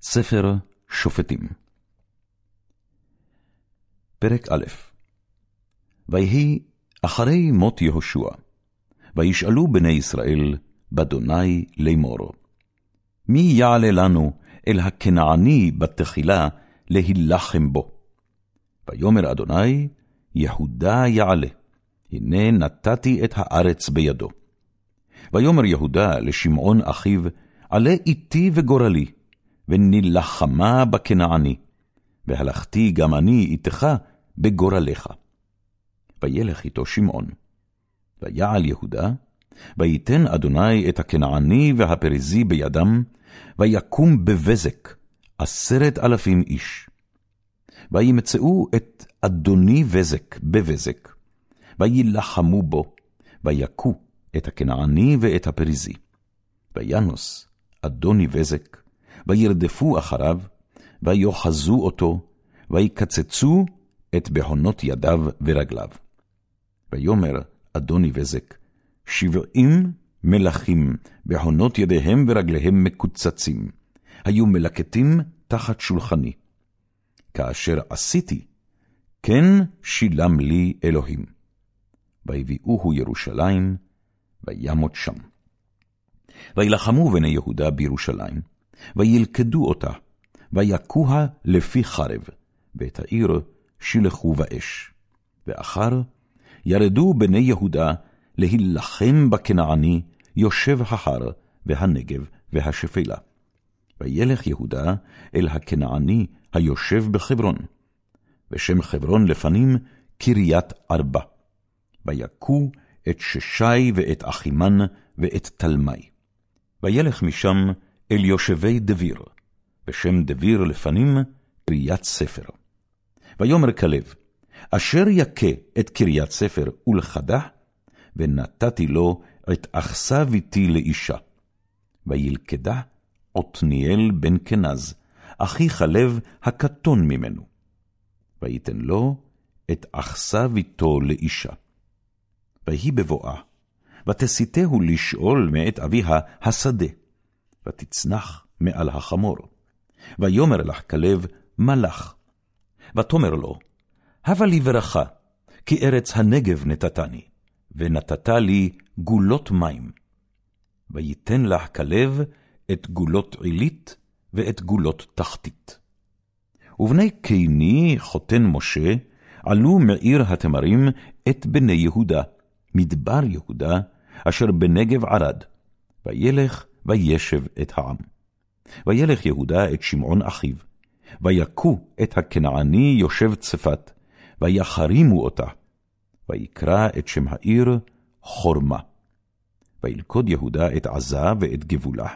ספר שופטים פרק א' ויהי אחרי מות יהושע, וישאלו בני ישראל באדוני לאמור, מי יעלה לנו אל הכנעני בתחילה להילחם בו? ויאמר אדוני, יהודה יעלה, הנה נתתי את הארץ בידו. ויאמר יהודה לשמעון אחיו, עלה איתי וגורלי, ונלחמה בכנעני, והלכתי גם אני איתך בגורלך. וילך איתו שמעון. ויעל יהודה, ויתן אדוני את הכנעני והפריזי בידם, ויקום בבזק עשרת אלפים איש. וימצאו את אדוני בזק בבזק, וילחמו בו, ויכו את הכנעני ואת הפריזי. וינוס אדוני בזק, וירדפו אחריו, ויוחזו אותו, ויקצצו את בהונות ידיו ורגליו. ויאמר אדוני בזק, שבעים מלכים בהונות ידיהם ורגליהם מקוצצים, היו מלקטים תחת שולחני. כאשר עשיתי, כן שילם לי אלוהים. ויביאוהו ירושלים, וימות שם. וילחמו בני יהודה בירושלים, וילכדו אותה, ויכוה לפי חרב, ואת העיר שילחו באש. ואחר ירדו בני יהודה להילחם בכנעני, יושב ההר, והנגב, והשפלה. וילך יהודה אל הכנעני היושב בחברון, ושם חברון לפנים קריית ארבע. ויכו את ששי ואת אחימן ואת תלמי. וילך משם אל יושבי דביר, ושם דביר לפנים קריית ספר. ויאמר כלב, אשר יכה את קריית ספר ולכדה, ונתתי לו את אכסה ביתי לאישה. וילכדה עתניאל בן כנז, אחי חלב הקטון ממנו. ויתן לו את אכסה ביתו לאישה. ויהי בבואה, ותסיתהו לשאול מאת אביה השדה, ותצנח מעל החמור. ויאמר לך כלב, מה לך? ותאמר לו, הבה לי ברכה, כי ארץ הנגב נתתני, ונתת לי גולות מים. ויתן לך כלב את גולות עילית ואת גולות תחתית. ובני קיני חותן משה עלו מעיר התמרים את בני יהודה, מדבר יהודה, אשר בנגב ערד, וילך וישב את העם. וילך יהודה את שמעון אחיו, ויכו את הכנעני יושב צפת, ויחרימו אותה, ויקרא את שם העיר חורמה. וילכוד יהודה את עזה ואת גבולה,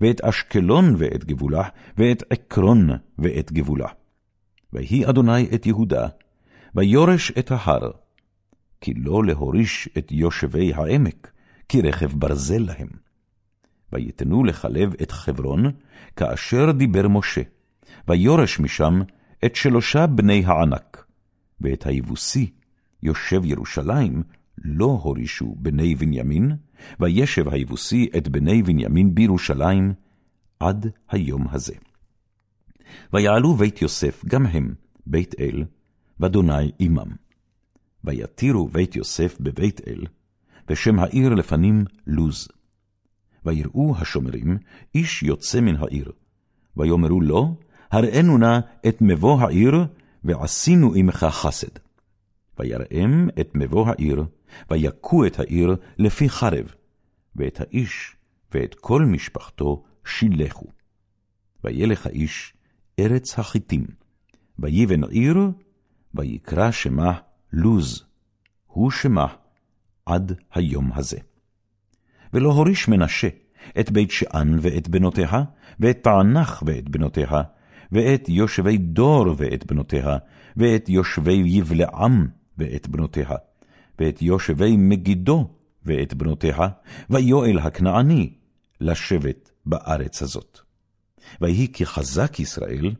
ואת אשקלון ואת גבולה, ואת עקרון ואת גבולה. ויהי אדוני את יהודה, ויורש את ההר, כי לא להוריש את יושבי העמק, כי רכב ברזל להם. ויתנו לכלב את חברון, כאשר דיבר משה, ויורש משם את שלושה בני הענק, ואת היבוסי, יושב ירושלים, לא הורישו בני בנימין, וישב היבוסי את בני בנימין בירושלים, עד היום הזה. ויעלו בית יוסף, גם הם, בית אל, ואדוני עמם. ויתירו בית יוסף בבית אל, ושם העיר לפנים לוז. ויראו השומרים איש יוצא מן העיר, ויאמרו לו, הראינו נא את מבוא העיר, ועשינו עמך חסד. ויראם את מבוא העיר, ויכו את העיר לפי חרב, ואת האיש ואת כל משפחתו שילחו. וילך האיש ארץ החיתים, ויבן עיר, ויקרא שמה לוז, הוא שמה עד היום הזה. ולא הוריש מנשה את בית שאן ואת בנותיה, ואת תענך ואת בנותיה, ואת יושבי דור ואת בנותיה, ואת יושבי יבלעם ואת בנותיה, ואת יושבי מגידו ואת בנותיה, ויואל הכנעני לשבת בארץ הזאת. ויהי כי חזק ישראל,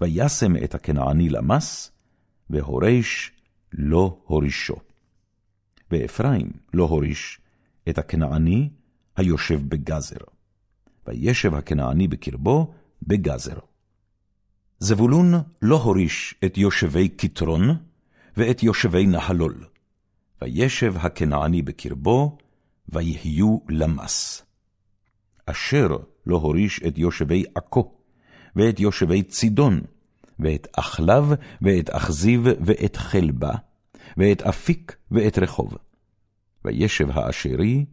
וישם את הכנעני למס, והורש לא הורישו. ואפרים לא הוריש את הכנעני היושב בגזר. וישב הכנעני בקרבו בגזר. זבולון לא הוריש את יושבי כתרון, ואת יושבי נחלול, וישב הכנעני בקרבו, ויהיו למס. אשר לא הוריש את יושבי עכו, ואת יושבי צידון, ואת אחלב, ואת אכזיב, ואת חלבה, ואת אפיק, ואת רחוב. וישב האשרי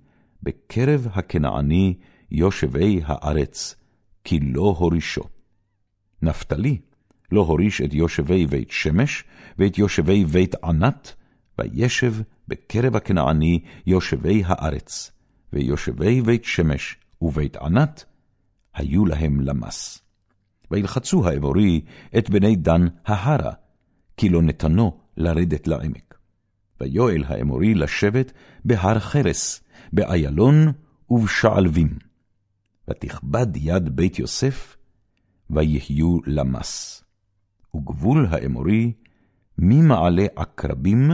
בקרב הכנעני יושבי הארץ, כי לא הורישו. נפתלי לא הוריש את יושבי בית שמש, ואת יושבי בית ענת, וישב בקרב הכנעני יושבי הארץ, ויושבי בית שמש ובית ענת, היו להם למס. וילחצו האמורי את בני דן ההרה, כי לא נתנו לרדת לעמק. ויואל האמורי לשבת בהר חרס, באיילון ובשעלבים. ותכבד יד בית יוסף, ויהיו למס. וגבול האמורי ממעלה עקרבים,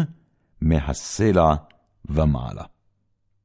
מהסלע ומעלה.